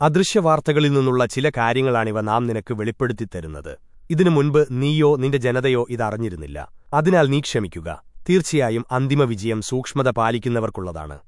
അദൃശ്യവാർത്തകളിൽ നിന്നുള്ള ചില കാര്യങ്ങളാണിവ നാം നിനക്ക് വെളിപ്പെടുത്തിത്തരുന്നത്. ഇതിനു മുൻപ് നീയോ നിന്റെ ജനതയോ ഇതറിഞ്ഞിരുന്നില്ല. അതിനാൽ നീ ക്ഷമിക്കുക. തീർച്ചയായും അന്തിമ വിജയം സൂക്ഷ്മത പാലിക്കുന്നവർക്കുള്ളതാണ്.